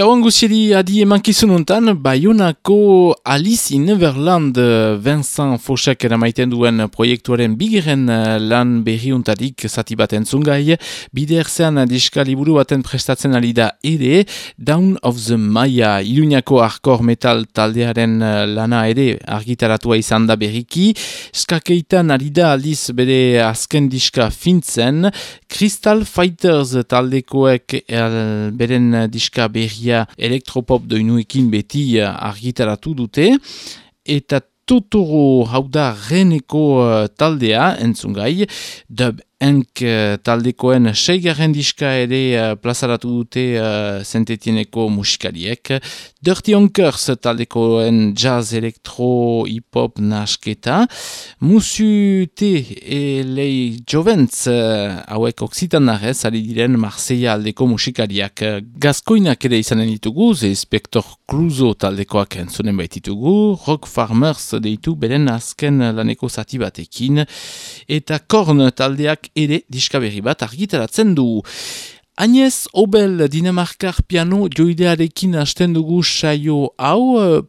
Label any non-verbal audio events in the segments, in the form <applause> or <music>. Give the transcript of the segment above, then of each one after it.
Gauan guzieri adi emankizununtan, Bayonako Alice in Neverland Vincent Fochek eramaiten duen proiektuaren bigeren lan berriuntarik zati bat entzungai, bide erzean diska liburu baten prestatzen ari da ere, Down of the Maya, Iruñako arkor metal taldearen lana ere argitaratua izan da berriki, skakeitan ari da aldiz bere azken diska fintzen, Crystal Fighters taldekoek el, beren diska berri berria elektropop doinuekin beti uh, argitaratu dute, eta Totoro hau da reneko uh, taldea entzungai, dub enk uh, taldekoen seigarren diska ere uh, plazaratu dute uh, zentetieneko musikariek. Dirty Onkers taldekoen jazz, elektro, hip-hop nasketa. Musu te elei joventz uh, hauek oksitan narez, ali diren Marseilla aldeko musikariak. Gazkoinak ere izanen ditugu, ze Spector Cluzo taldekoak entzunen baititugu, Rock Farmers deitu beren azken laneko zati batekin, eta Korn taldeak ere diskaberri bat argitaratzen du. Agnez Obel Dinamarkar piano joidearekin hasten dugu saio hau,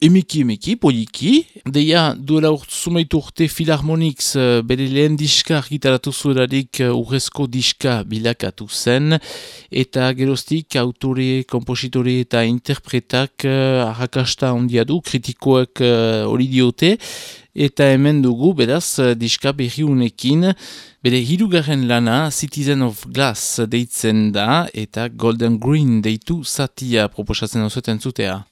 Emeki emeki, poliki, deia duela zumeitu urte Philharmonix uh, bere lehen diska argitaratu zuerarik uh, urrezko diska bilakatu zen, eta geroztik autore, kompositore eta interpretak uh, arrakasta ondia du, kritikoak hori diote, eta hemen dugu beraz diska berriunekin, bere hirugarren lana Citizen of Glass deitzen da, eta Golden Green deitu satia proposatzen osoten zutea.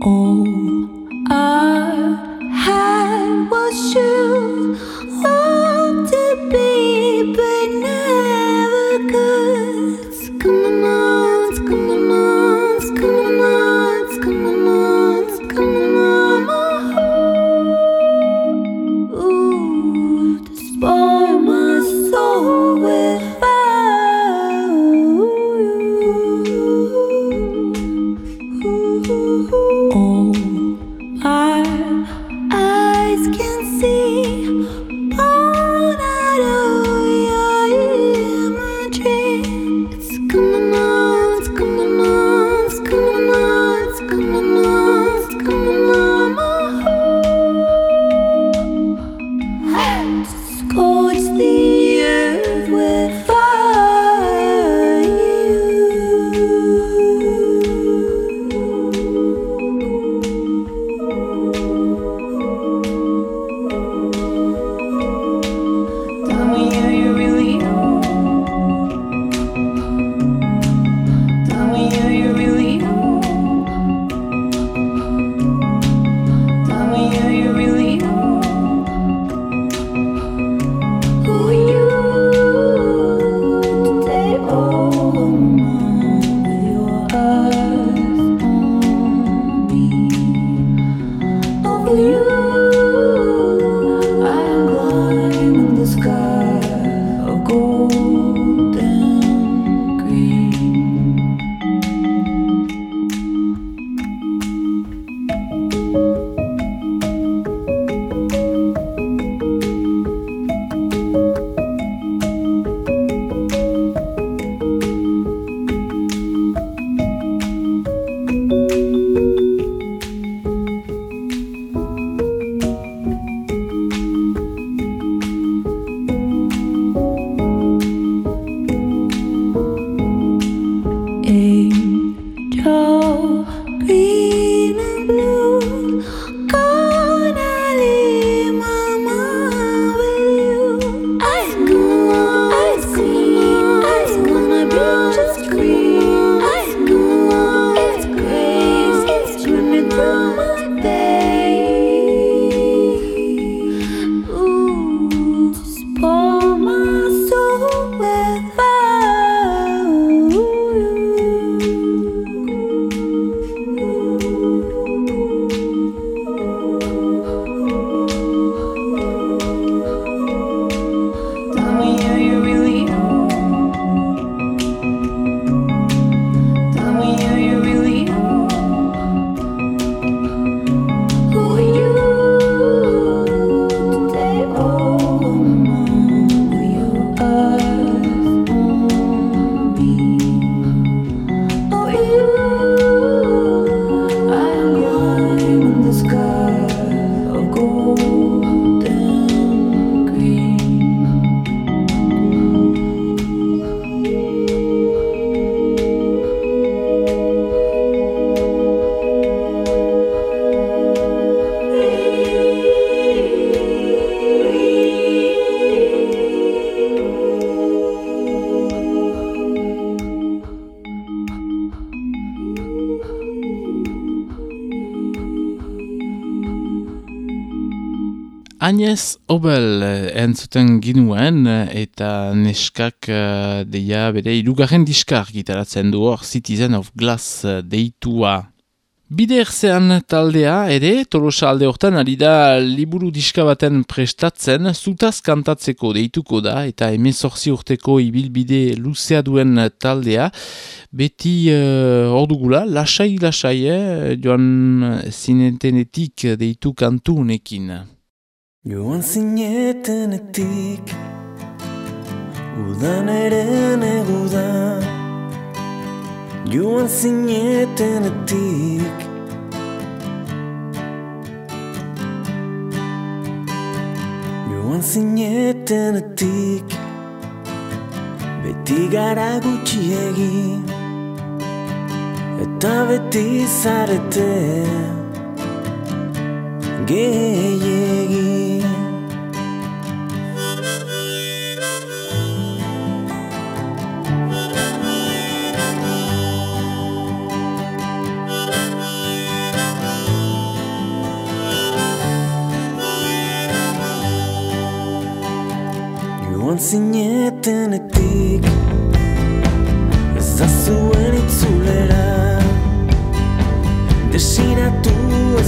All I had was you, you. Agnez Obel entzuten ginuen eta neskak uh, deia bere irugarren diskar gitaratzen du hor Citizen of Glass deitua. Bide erzean taldea ere, tolosa alde hortan ari da liburu diska baten prestatzen, zutaz kantatzeko deituko da, eta hemen zorzi urteko ibilbide luzea duen taldea, beti uh, ordugula, lasai-lasai, eh, joan zinetenetik deitu kantu unekin. Joan zinetenetik Udan eren eguda Joan zinetenetik Joan zinetenetik Beti gara gutxi egin Eta beti zarete Gehiagin Joan zinetenetik Ez da zuen itzulera. Desiratu ez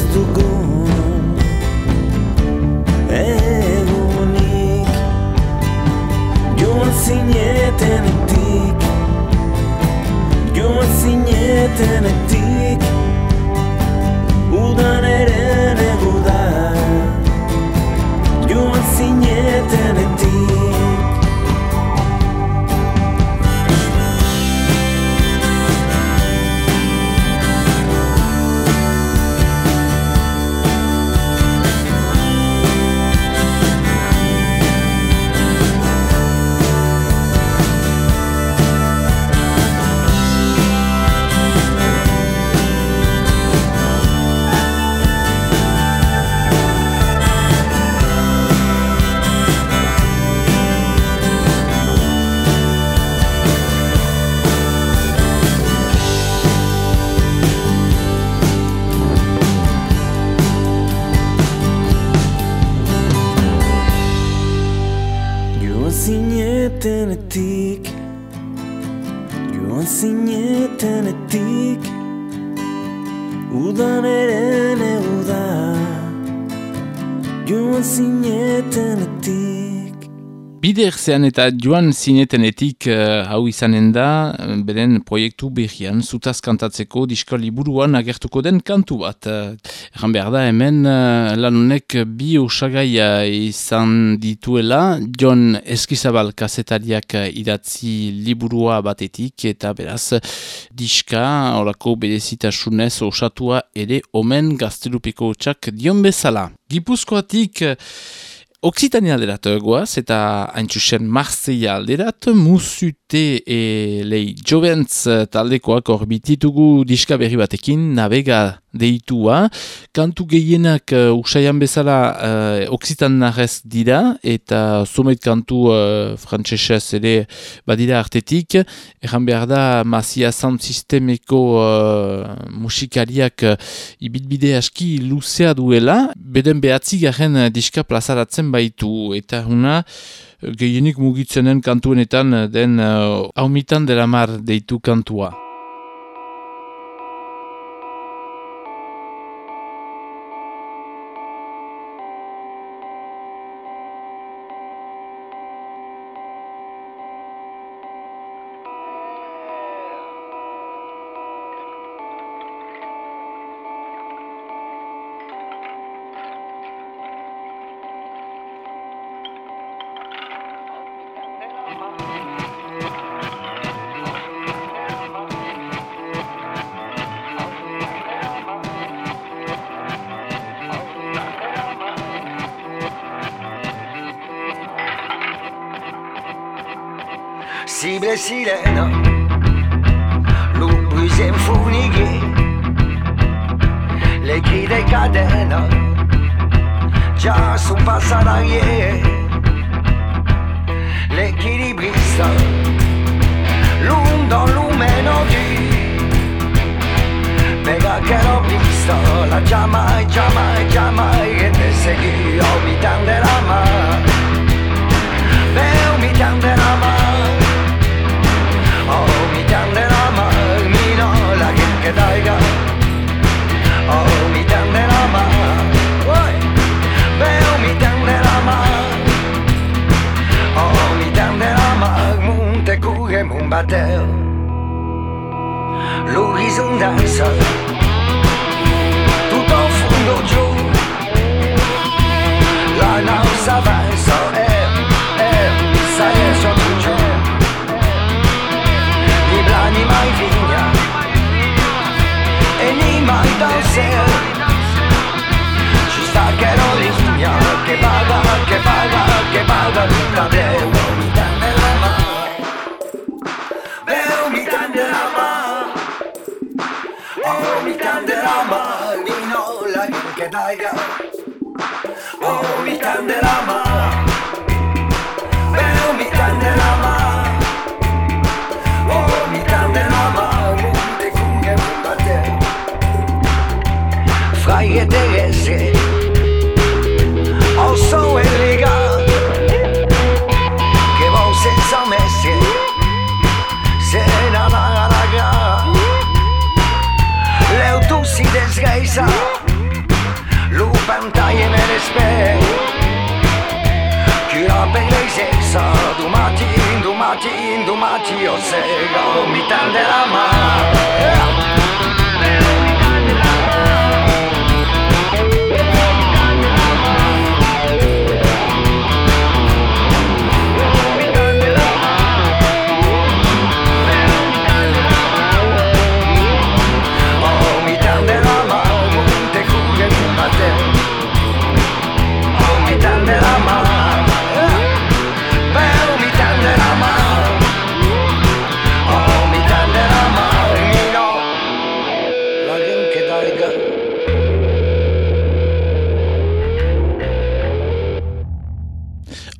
Bide erzean eta joan zinetenetik uh, hau izanen da, eh, beren proiektu behian, zutaz kantatzeko disko liburuan agertuko den kantu bat. Uh, Erran behar da hemen uh, lanunek bi osagai izan dituela, John Eskizabal kasetariak uh, idatzi liburua batetik, eta beraz diska, orako berezitasunez osatua ere omen gaztelupeko txak dion bezala. Gipuzkoatik... Oksitania alderat goaz, eta haintxusen Marseilla alderat, musute e lei joventz taldekoak orbititugu diska berri batekin, navega deitua. Kantu gehienak uh, usaian bezala uh, oksitan narrez dira, eta somet kantu uh, frantzesez ere badira artetik. Egan behar da, Masia Sound Systemeko uh, musikariak uh, ibitbide aski luzea duela, beden behatzi garen diska plazaratzen baitu, eta huna gehienik mugitzenen kantuenetan den uh, haumitan dela mar deitu kantua.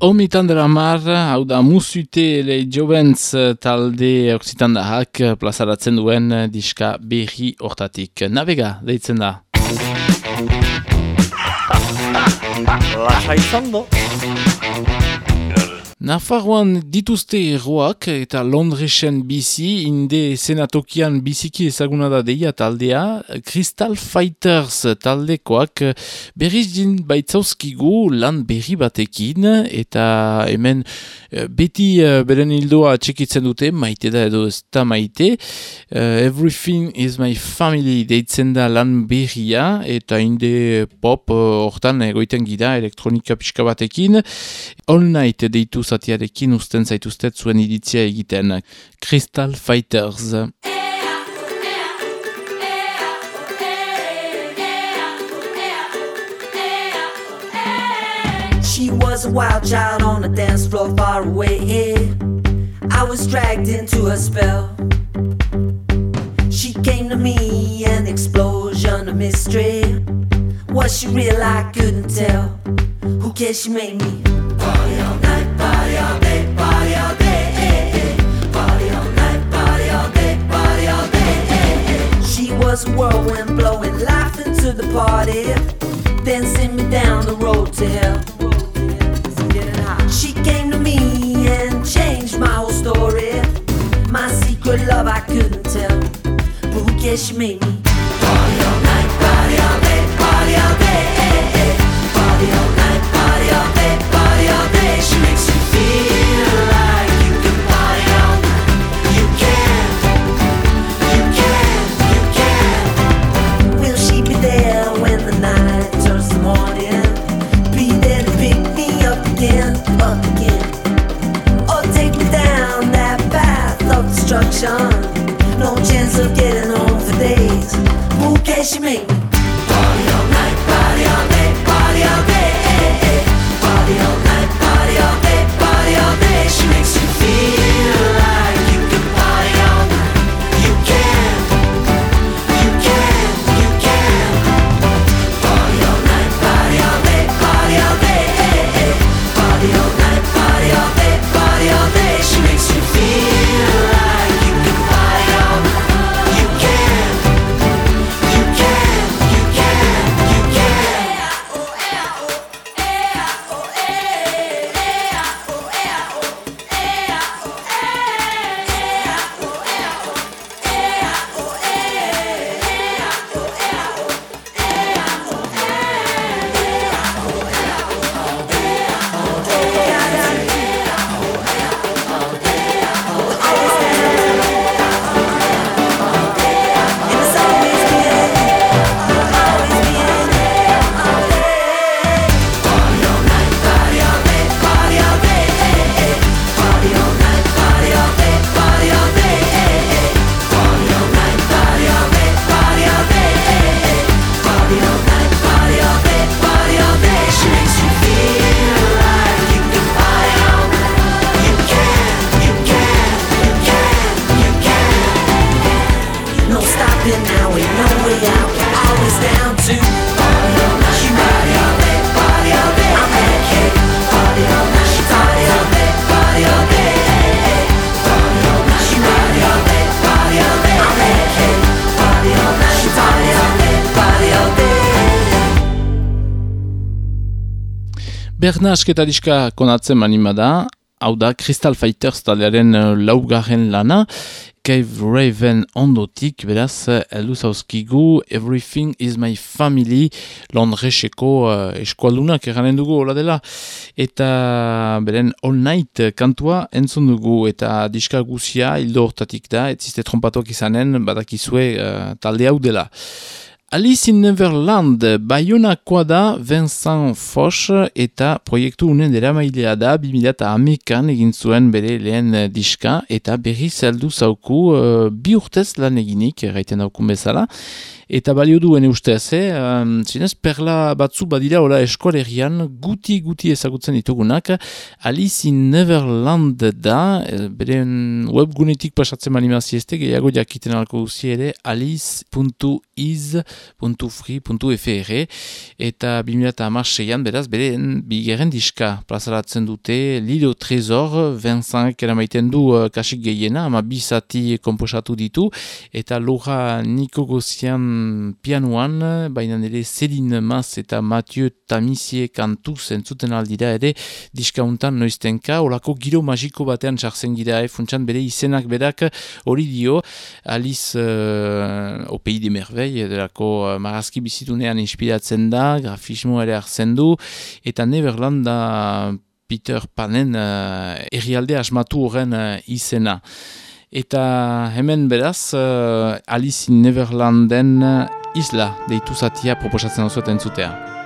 Omitan dara mar, hau da musute le jovenz eh, talde oksitandahak eh, plazaratzen duen eh, diska berri hortatik. Navega, deitzen da. <laughs> Lasa izan do. Nafarroan dituzte erroak eta Londresen bizi, inde senatokian biziki ezaguna da deia taldea, Crystal Fighters taldekoak berriz din baitzauzkigu lan berri batekin, eta hemen eh, beti eh, beren hildoa txekitzen dute, maite da edo ez da maite, uh, Everything is my family deitzen da lan berria, eta inde pop hortan uh, egoiten gira elektronika pixka batekin, All Night deituz zatiarekin usten zaituztet zuen iritzia egiten. Crystal Fighters. She was a wild child on the dance floor far away. I was dragged into a spell. She came to me, an explosion of mystery. Was she real? I couldn't tell. Who cares? She made me party all. she was whirlwind, blowing life into the party. Then sent me down the road to hell. She came to me and changed my whole story. My secret love I couldn't tell, but guess? She made me party all night, party all night. Berna asketa diska konatzen manima da, hau da Crystal Fighters taldearen uh, laugarren lana, Cave Raven ondotik, beraz, heldu zauzkigu Everything is my family, Londreseko uh, eskualdunak eranen dugu, hola dela, eta beren All Night kantua entzun dugu, eta diska guzia hildo hortatik da, ez ziste trompatuak izanen, badakizue uh, talde hau dela. Alice in Neverland, Bayonakoa da Vincent Foch eta proiektu unen dira mailea da 2008an egin zuen bere lehen diska eta berri zeldu zauku uh, bi urtez lan eginik, erraiten daukun bezala eta balio duen ustez, eh? Um, zinez, perla batzu badira hola eskolerian guti guti ezagutzen ditugunak Alice in Neverland da eh, beren webgunetik pasatzen manimazio ezte, gehiago jakiten alko guzi ere alice.is.free.fr eta 2006an beraz beren bigeren diska plazaratzen dute Lido Trezor Vincent eramaiten du uh, kasik gehiena ama bizati komposatu ditu eta Laura Niko Gozian pianuan, baina nire Céline Mas eta Mathieu Tamisie kantu zentzuten aldira ere diskauntan noiztenka, olako giro magiko batean txartzen gira, e, funtsan bere izenak berak hori dio, Alice uh, Opei de Merveil, delako uh, marazki bizitunean inspiratzen da, grafismo ere hartzen du, eta Neverlanda Peter Panen uh, errialde asmatu horren uh, izena. Eta hemen beraz, uh, Alice in Neverlanden uh, isla deitu zatia proposatzen osoetan zutea.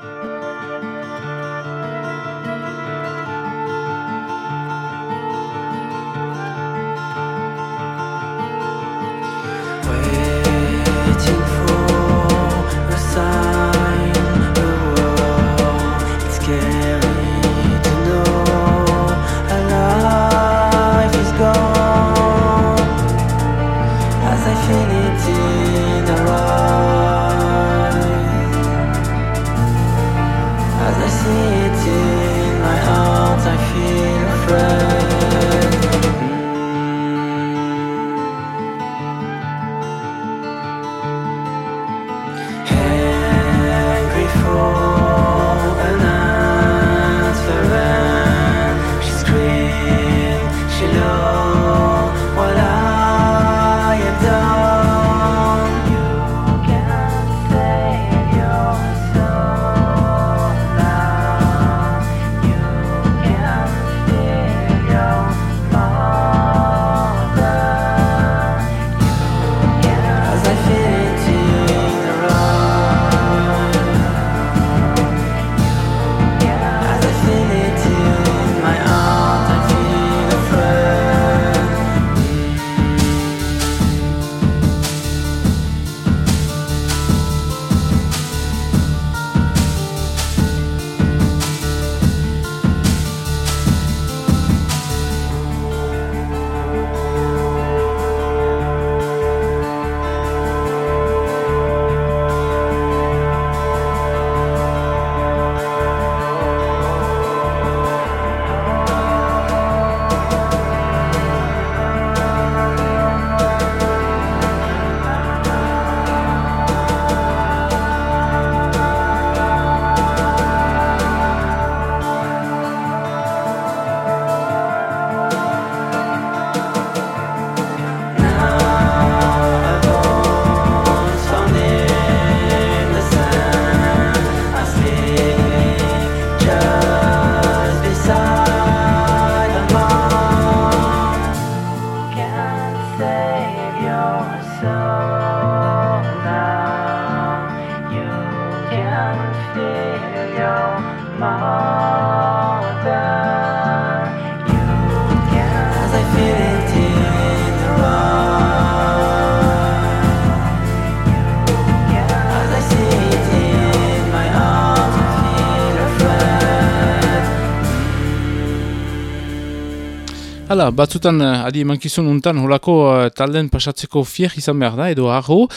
Hala, batzutan uh, adi emankizun untan holako uh, talden pasatzeko fier izan behar da, edo arro,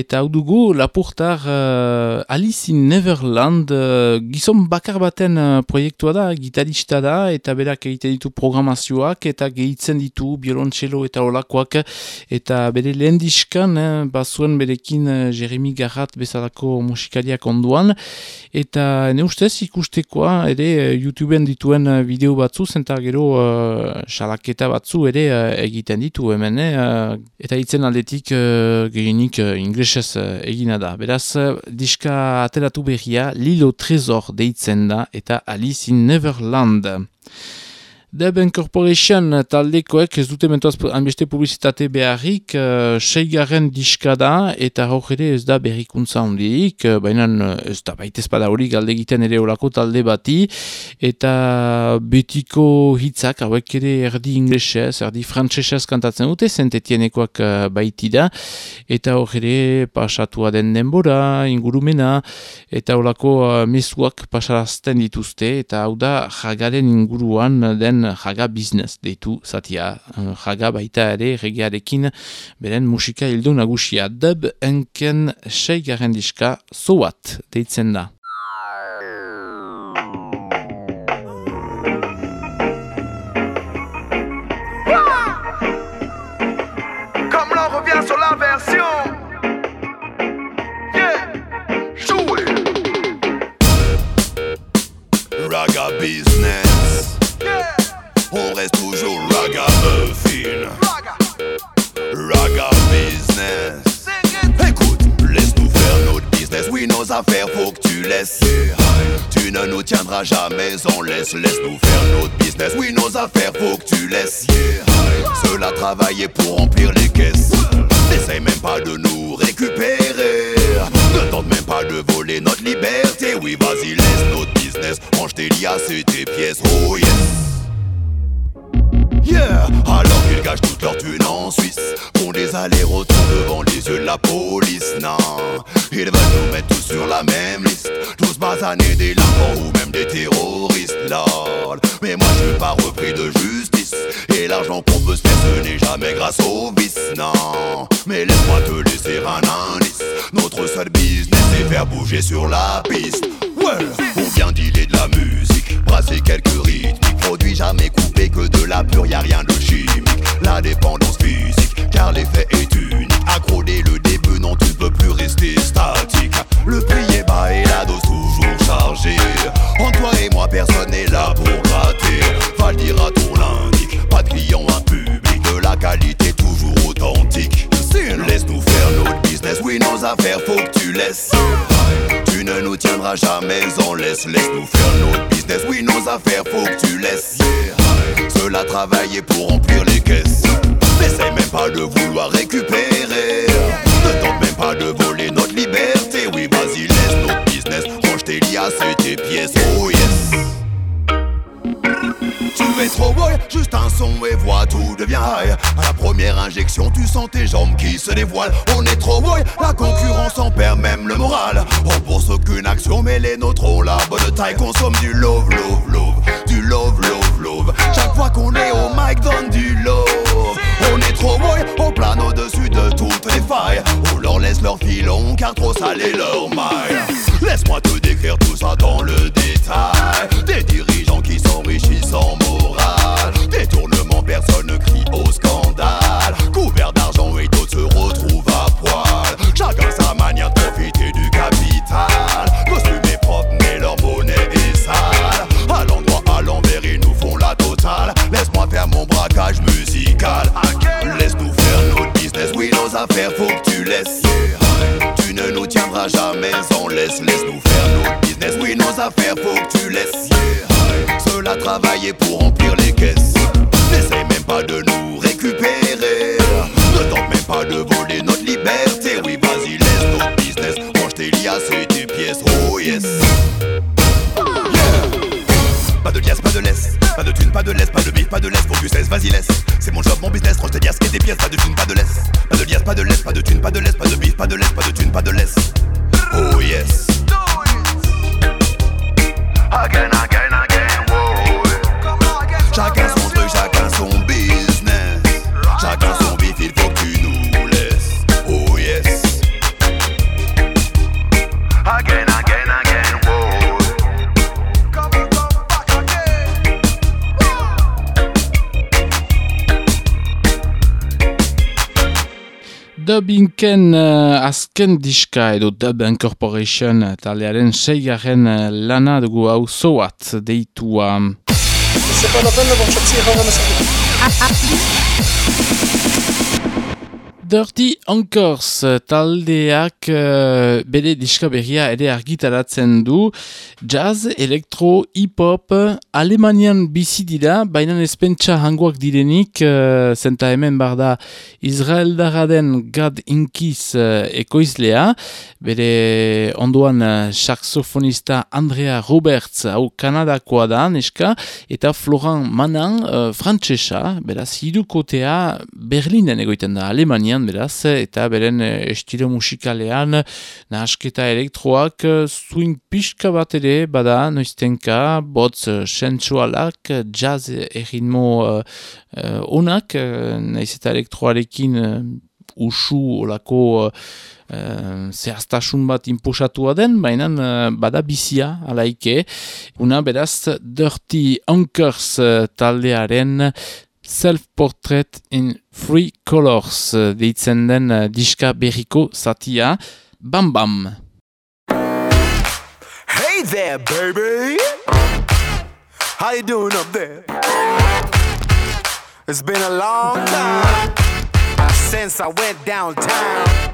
eta hau dugu lapurtar uh, Alice in Neverland uh, gizon bakar baten uh, proiektua da, gitarista da, eta berak egiten ditu programazioak, eta gehitzen ditu biolontxelo eta holakoak, eta bere lehen diskan, eh, bazuen berekin uh, Jeremy Garrat bezalako musikariak onduan, eta ne ustez ikustekoa, ere YouTubeen dituen uh, bideo batzu, zenta gero uh, salaketa batzu ere egiten ditu hemen, uh, eta hitzen aldetik uh, gehienik uh, inglesez uh, egina da. Beraz, diska ateratu berria Lilo Trezor deitzen da eta Alice in Neverland. Deben Corporation taldekoek ez dute mentoaz anbeste publizitate beharrik, uh, seigarren diska da, eta hor ere ez da berrikuntza hondiik, uh, baina ez da baitez bada hori galde egiten ere olako talde bati, eta betiko hitzak, hauek ere erdi inglesez, erdi frantsesez kantatzen dute, zentetienekoak uh, baiti da, eta hor ere pasatua den denbora, ingurumena, eta olako uh, mesuak pasarazten dituzte, eta hau da jagaren inguruan den jaga business deitu zatia. Jaga baita ere regiarekin beren musika hildu nagusia. Dub enken seigaren diska zoat deitzen da. Comme on reste toujours raga, Raga business. Écoute, laisse-nous faire notre business. Oui, nos affaires, faut que tu laisses. Tu ne nous tiendras jamais en laisse. Laisse-nous faire notre business. Oui, nos affaires, faut que tu laisses. Cela travailler pour remplir les caisses. N'essaye même pas de nous récupérer. Ne tente même pas de voler notre liberté. Oui, vas-y, laisse notre business. Range tes liasses et tes pièces. Oh yes. Yeah, alors qu'ils gâchent toute leur thune en Suisse Font des allers-retours devant les yeux de la police. Non, ils veulent nous mettre tous sur la même liste. Tous basanés des lambans ou même des terroristes. Lord, mais moi je suis pas repris de justice. Et l'argent qu'on peut se faire ce n'est jamais grâce au vice. Non, mais laisse-moi te laisser un indice. Notre seul business c'est faire bouger sur la piste. Ouais, on vient dealer de la musique Brasser quelques rythmiques Produit jamais coupé que de la pure, y a rien de chimique. La dépendance physique, car l'effet est unique. Accro dès le début, non, tu peux plus rester statique. Le prix est bas et la dose toujours chargée. Entre toi et moi, personne n'est là pour gratter. Va le dire à ton l'indique. Pas de client, un public de la qualité toujours authentique. Laisse-nous faire notre business, oui, nos affaires, faut que tu laisses. Tu ne nous tiendras jamais en laisse. Laisse-nous faire notre business, oui, nos affaires, faut que tu laisses. Cela travailler pour remplir les caisses. N'essaye même pas de vouloir récupérer. Ne tente même pas de voler notre liberté. Oui, vas-y, laisse notre business. Range tes liasses et tes pièces. Oh trop boy, juste un son et voix, tout devient high. À la première injection, tu sens tes jambes qui se dévoilent. On est trop boy, la concurrence en perd même le moral. On pense aucune action, mais les nôtres ont la bonne taille. Consomme du love, love, love, du love, love, love. Chaque fois qu'on est au mic, donne du love. On est trop boy, on plane au-dessus de toutes les failles. On leur laisse leur filon, car trop salé leur maille. Laisse-moi te décrire tout ça dans le détail. Des dirigeants qui s'enrichissent sans morale. Personne ne crie au scandale. Couvert d'argent et d'autres se retrouvent à poil. Chacun sa manière de profiter du capital. Costume est propre, mais leur monnaie est sale. À l'endroit, à l'envers, ils nous font la totale. Laisse-moi faire mon braquage musical. Laisse-nous faire notre business, oui, nos affaires, faut que tu laisses. Tu ne nous tiendras jamais en laisse. Laisse-nous faire notre business, oui, nos affaires, faut que tu laisses. Cela travailler pour remplir les caisses. N'essaye même pas de nous récupérer. Ne tente même pas de voler notre liberté. Oui, vas-y, laisse notre business. Range tes liasses et tes pièces. Oh yes. Pas de liasse, pas de laisse, pas de thune, pas de laisse, pas de bif, pas de laisse, cesses, vas-y laisse. C'est mon job, mon business, range tes liasses et tes pièces, pas de thune, pas de laisse. Pas de liasse, pas de laisse, pas de thune, pas de laisse, pas de bif, pas de laisse, pas de thune, pas de laisse. Oh yes. Dubinken uh, azken diska edo Dub Incorporation taldearen seigarren uh, lana dugu hau zoat deitua. C'est pas <laughs> Dirty Anchors taldeak uh, bere diska berria ere argitaratzen du. Jazz, elektro, hip-hop Alemanian bizi dira baina espentsa hangoak direnik uh, zenta hemen bar da Israel daraden Gad Inkiz uh, ekoizlea. Bere onduan uh, saxofonista Andrea Roberts hau Kanadakoa da neska eta Florent Manan uh, frantsesa beraz hirukotea Berlinen egoiten da Alemanian beraz, eta beren eh, estilo musikalean nahasketa elektroak eh, swing pixka bat ere, bada, noiztenka, botz eh, sensualak, jazz erritmo uh, onak, naiz eta elektroarekin usu olako uh, zehaztasun bat imposatua den, baina uh, bada bizia alaike. Una beraz, Dirty Anchors taldearen Self-Portrait in Free Colors deitzen den uh, diska berriko. Bam Bam! Hey there, baby. How you doing up there? It's been a long time since I went downtown.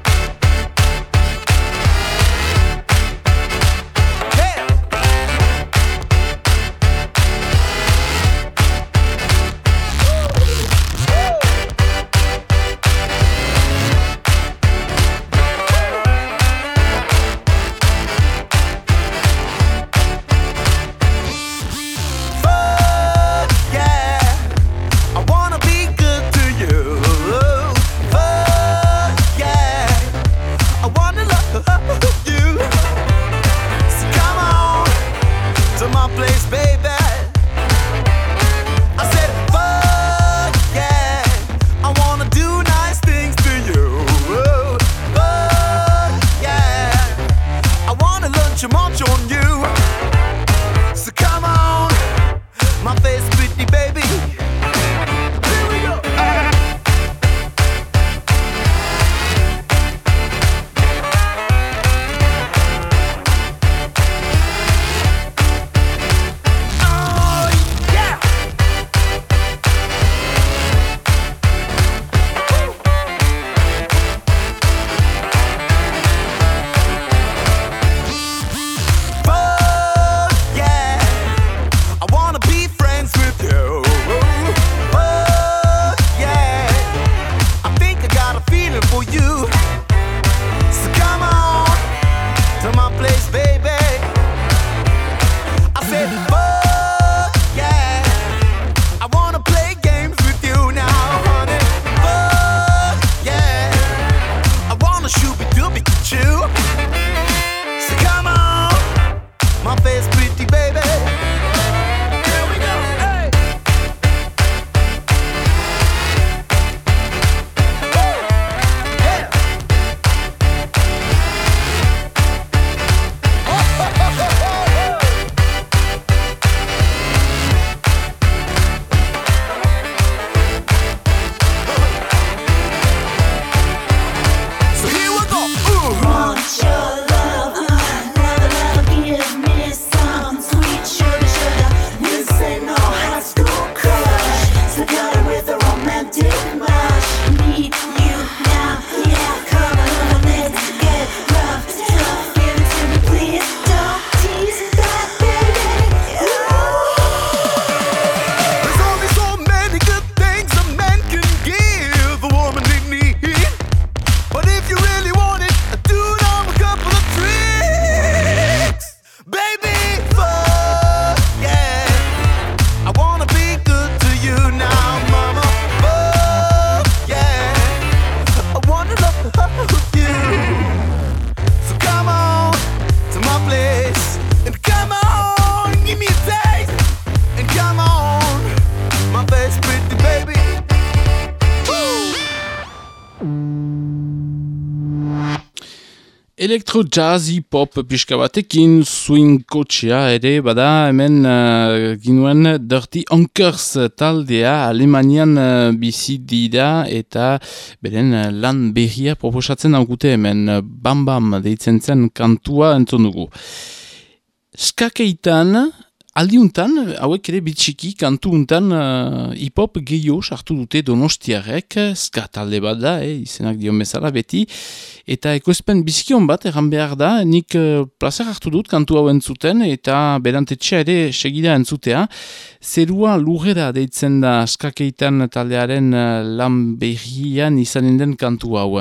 Elektro jazz hip-hop pixka batekin swing kotxea ere bada hemen uh, ginuen Dirty Onkers taldea Alemanian uh, bizi dira eta beren uh, lan behia proposatzen daukute hemen bam bam deitzen zen kantua entzun dugu. Skakeitan Aldiuntan, hauek ere bitxiki, kantu untan uh, hip-hop gehiago sartu dute donostiarek, ska talde bat da, eh, izenak dion bezala beti, eta ekoizpen bizkion bat, erran behar da, nik uh, plazer hartu dut kantu hau entzuten, eta berantetxea ere segida entzutea, zerua lurrera deitzen da skakeitan taldearen uh, lan behian izanen den kantu hau.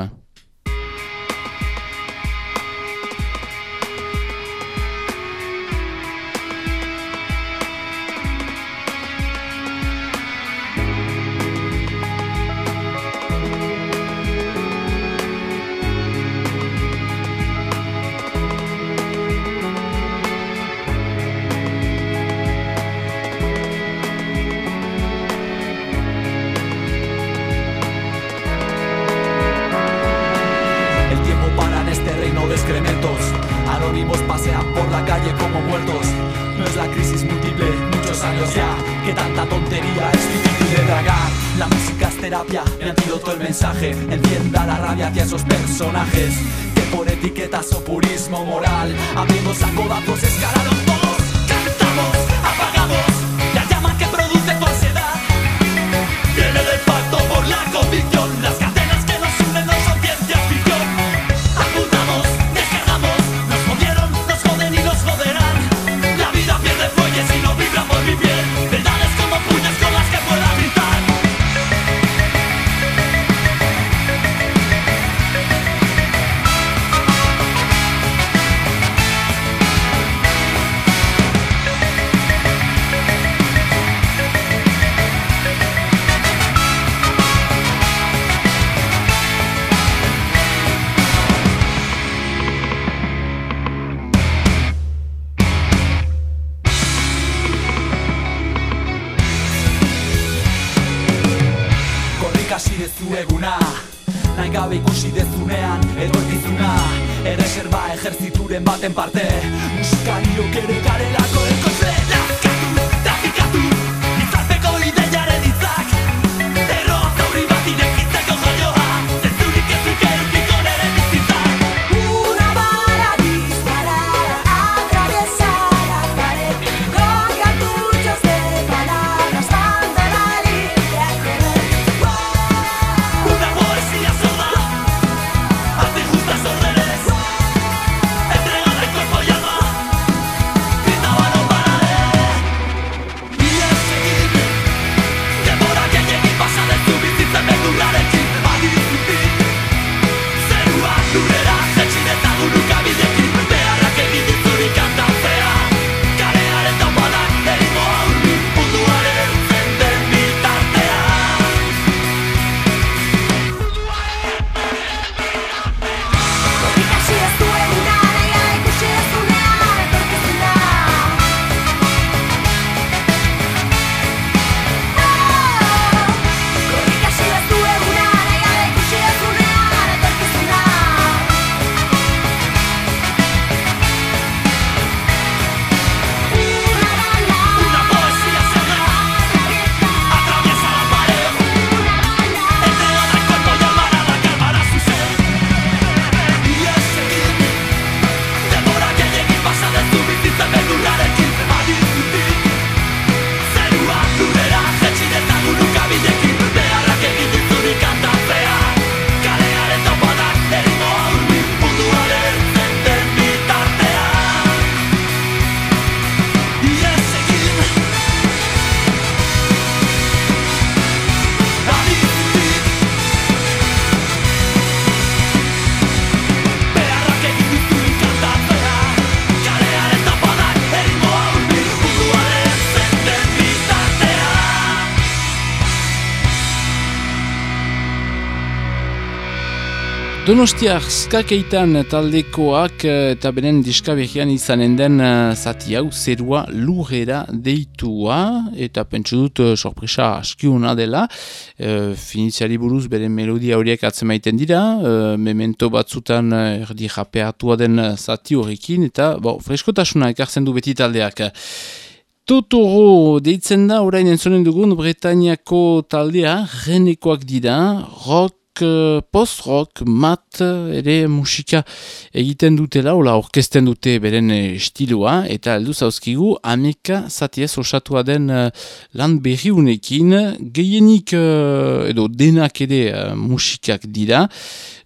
Donostiak skakeitan taldekoak eh, eta beren diska behian izanen den eh, zati hau zerua lurrera deitua. Eta pentsu dut uh, sorpresa askiuna dela. Uh, finiziari buruz beren melodia horiek atzemaiten dira. Uh, memento batzutan erdi japeatua den zati horrekin. Eta bo, freskotasuna ekartzen du beti taldeak. Totoro deitzen da orain entzonen dugun Bretainiako taldea renekoak dira. Rock Eh, post-rock, mat ere musika egiten dutela, ola orkesten dute beren eh, estiloa, eta aldu zauzkigu, ameka zatiez osatua den uh, lan berriunekin, gehienik edo denak ere musikak dira,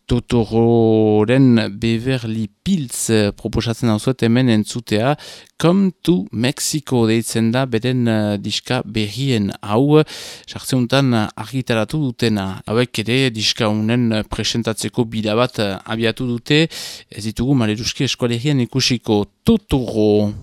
Totororen Beverly Pilz eh, proposatzen hau zuet hemen entzutea Come to Mexico deitzen da beren uh, diska berrien hau. Sartzeuntan argitaratu dutena. Hauek ere diska unen presentatzeko bida bat abiatu dute. Ez ditugu maleruski eskualerien ikusiko. Totoro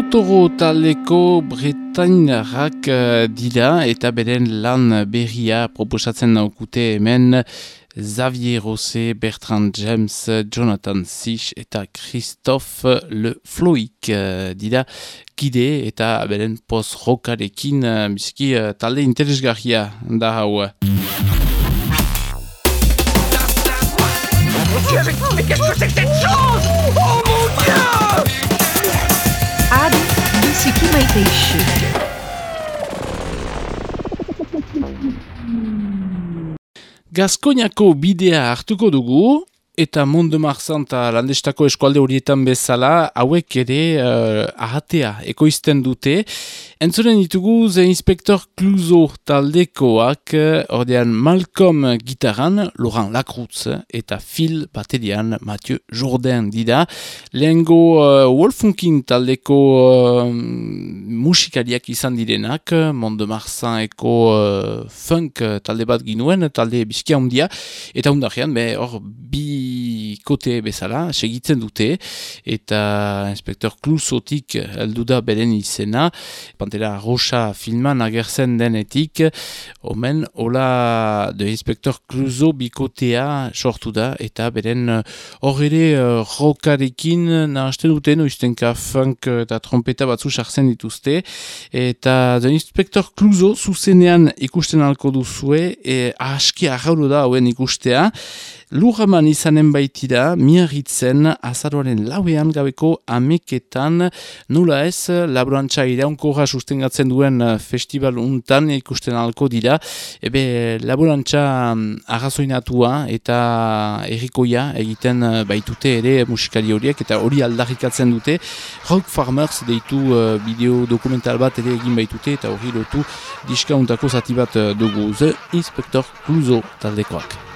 Totoro taldeko bretainarrak uh, dira eta beren lan berria proposatzen naukute hemen Xavier Rosé, Bertrand James, Jonathan Sich eta Christophe Le Floik uh, dira kide eta beren post-rockarekin uh, bizki uh, talde interesgarria da hau. Mais qu'est-ce que c'est que cette chose Gaskoniako bidea hartuko dugu, eta Monde Marzan eta landestako eskualde horietan bezala, hauek ere uh, ahatea ekoizten dute. Entzuren ditugu ze inspektor Cluzo taldekoak, ordean Malcolm gitaran, Laurent Lacruz eta Phil baterian Mathieu Jourdain dida. Lehengo uh, Wolfunkin taldeko uh, musikariak izan direnak, Monde Marzan eko uh, funk talde bat ginuen, talde bizkia hundia, eta hundarean, hor bi he kote bezala, segitzen dute, eta inspektor Cluzotik heldu da beren izena, Pantera Rosa filman agertzen denetik, omen, hola de inspektor Cluzo bikotea sortu da, eta beren hor ere uh, rokarekin nahazten dute, noiztenka funk eta trompeta batzu sartzen dituzte, eta de inspektor Cluzo zuzenean ikusten alko duzue, e, aski arrauro da hauen ikustea, Lurraman izanen baitira, miarritzen azaroaren lauean gabeko ameketan, nula ez, laborantza iraunkorra sustengatzen duen festival untan ikusten alko dira, ebe laborantza arrazoinatua eta errikoia egiten baitute ere musikari horiek eta hori aldarrikatzen dute, Rock Farmers deitu uh, bideo dokumental bat ere egin baitute eta hori lotu diskauntako zati bat dugu, The Inspector Cluzo taldekoak.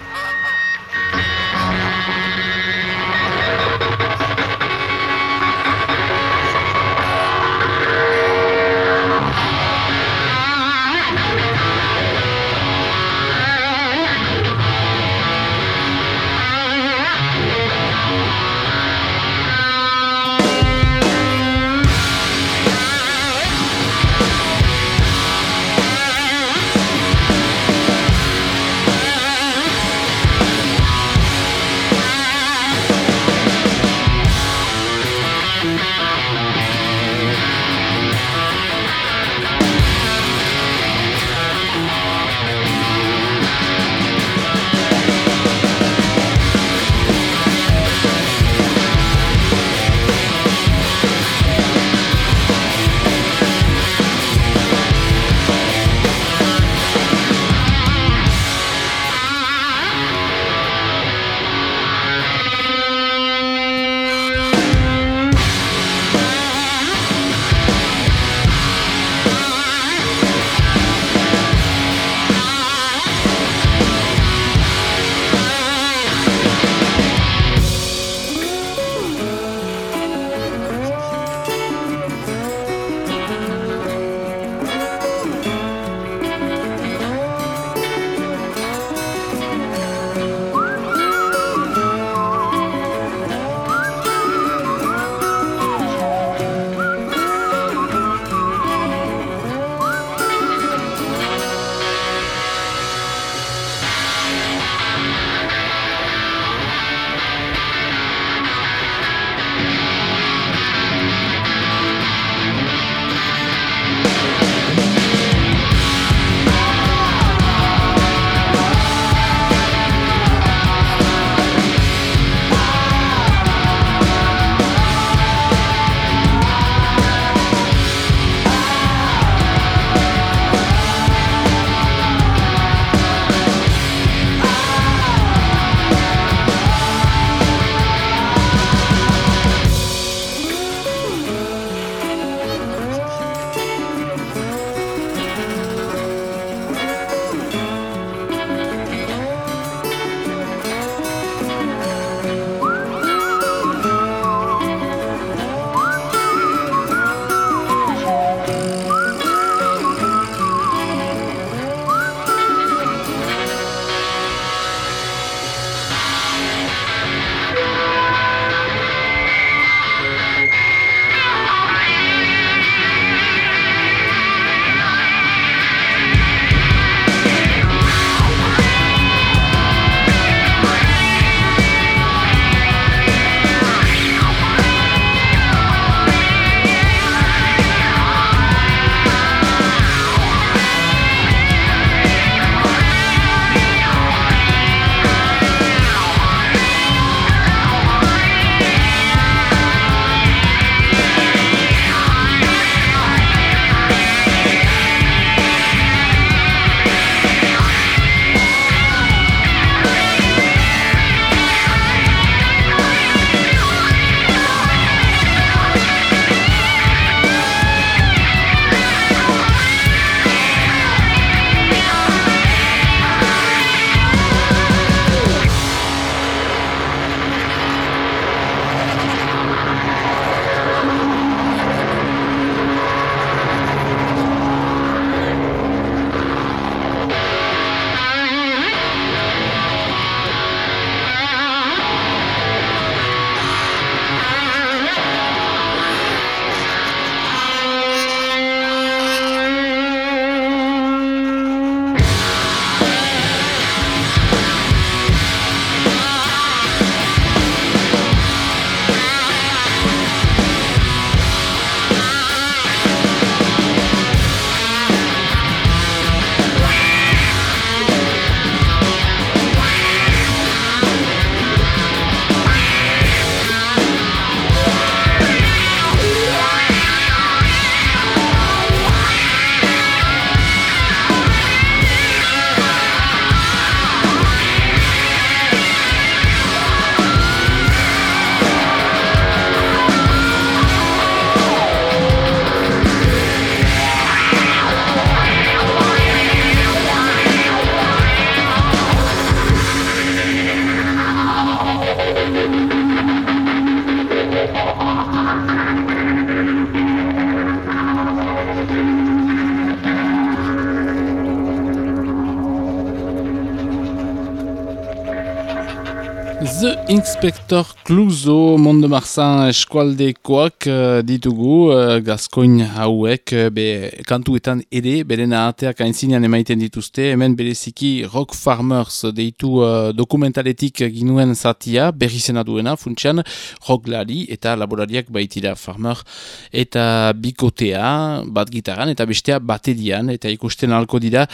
Inspektor Kluzo Monde Marsan eskualdekoak uh, eh, ditugu eh, uh, Gaskoin hauek uh, be, kantuetan ere beren arteak aintzinean emaiten dituzte. Hemen bereziki Rock Farmers deitu uh, dokumentaletik ginuen zatia berri zena duena funtsian rock lari eta laborariak baitira farmer eta bikotea bat gitaran eta bestea baterian eta ikusten alko dira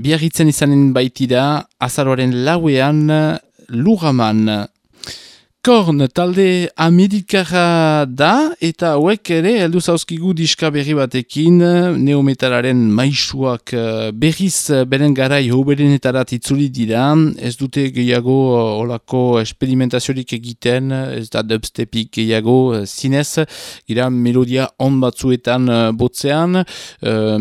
biarritzen izanen baitira azaroaren lauean Lugaman Korn talde amerikara da eta hauek ere heldu zauzkigu diska berri batekin neometararen maisuak eh, berriz eh, beren garai hoberenetarat itzuli dira. Ez dute gehiago eh, olako esperimentaziorik egiten ez da dubstepik gehiago zinez. Gira melodia on batzuetan botzean e,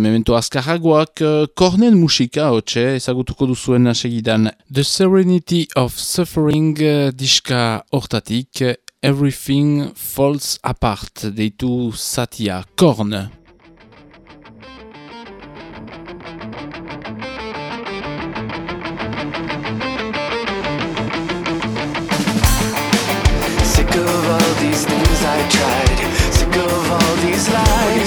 memento azkarragoak kornen musika hotxe ezagutuko duzuen segidan. The Serenity of Suffering diska hor portatique Everything Falls Apart deitu zatia, korn. Sick of all these things I tried, sick of all these lies.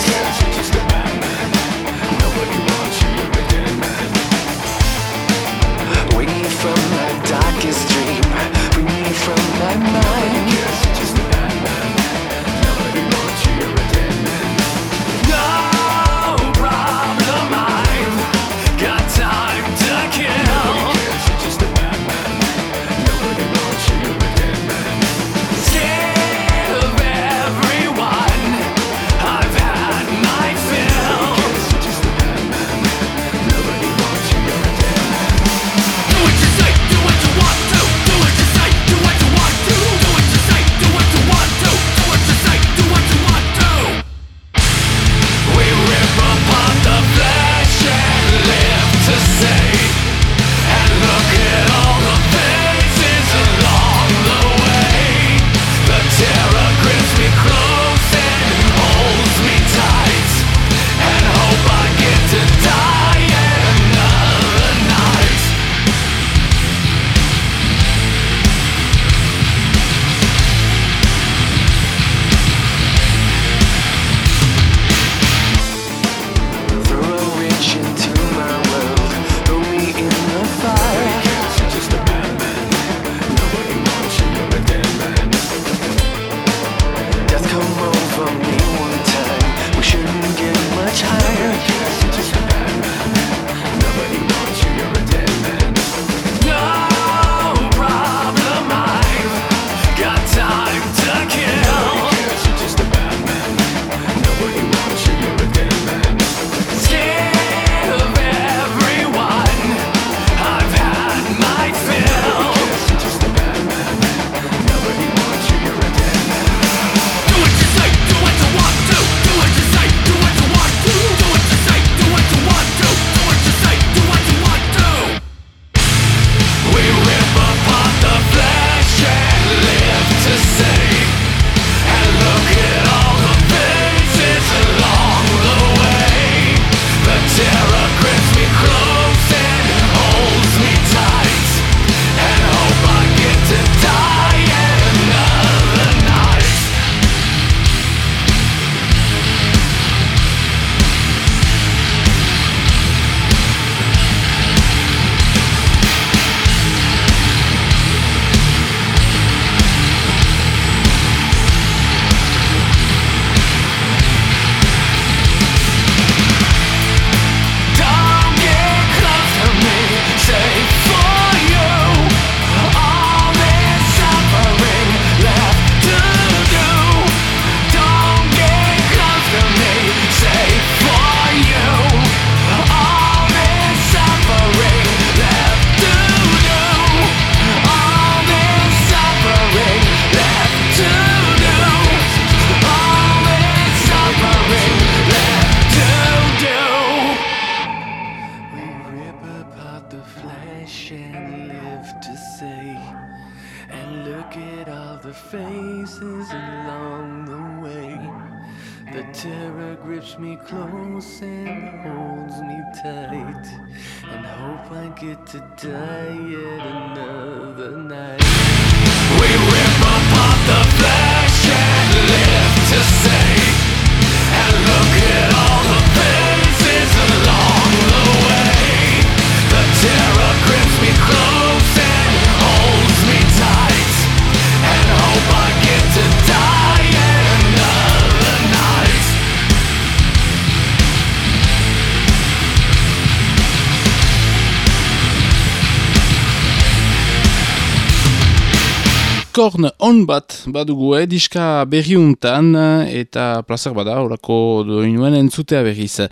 On bat badugu, eh, diska berriuntan eta placer bada, orako doinuen entzutea berriz.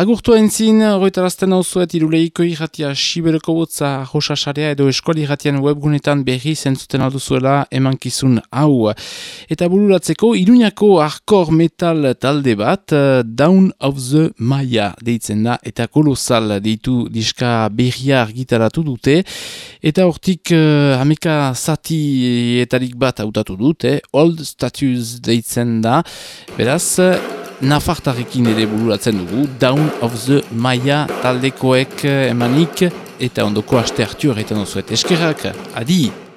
Agurtu entzin, roitarazten hau zuet, iruleiko irratia sibereko botza josasarea edo eskuali irratian webgunetan berriz entzuten alduzuela emankizun hau. Eta bururatzeko, iruñako arkor metal talde bat, Down of the Maya deitzen da, eta kolosal deitu diska berria argitaratu dute, eta hortik uh, hameka zati etarik bat hautatu dute, Old Status deitzen da, beraz, Nafartarekin ere bururatzen dugu, Down of the Maya taldekoek emanik, eta ondoko aste hartu erretan duzuet. Eskerrak, adi!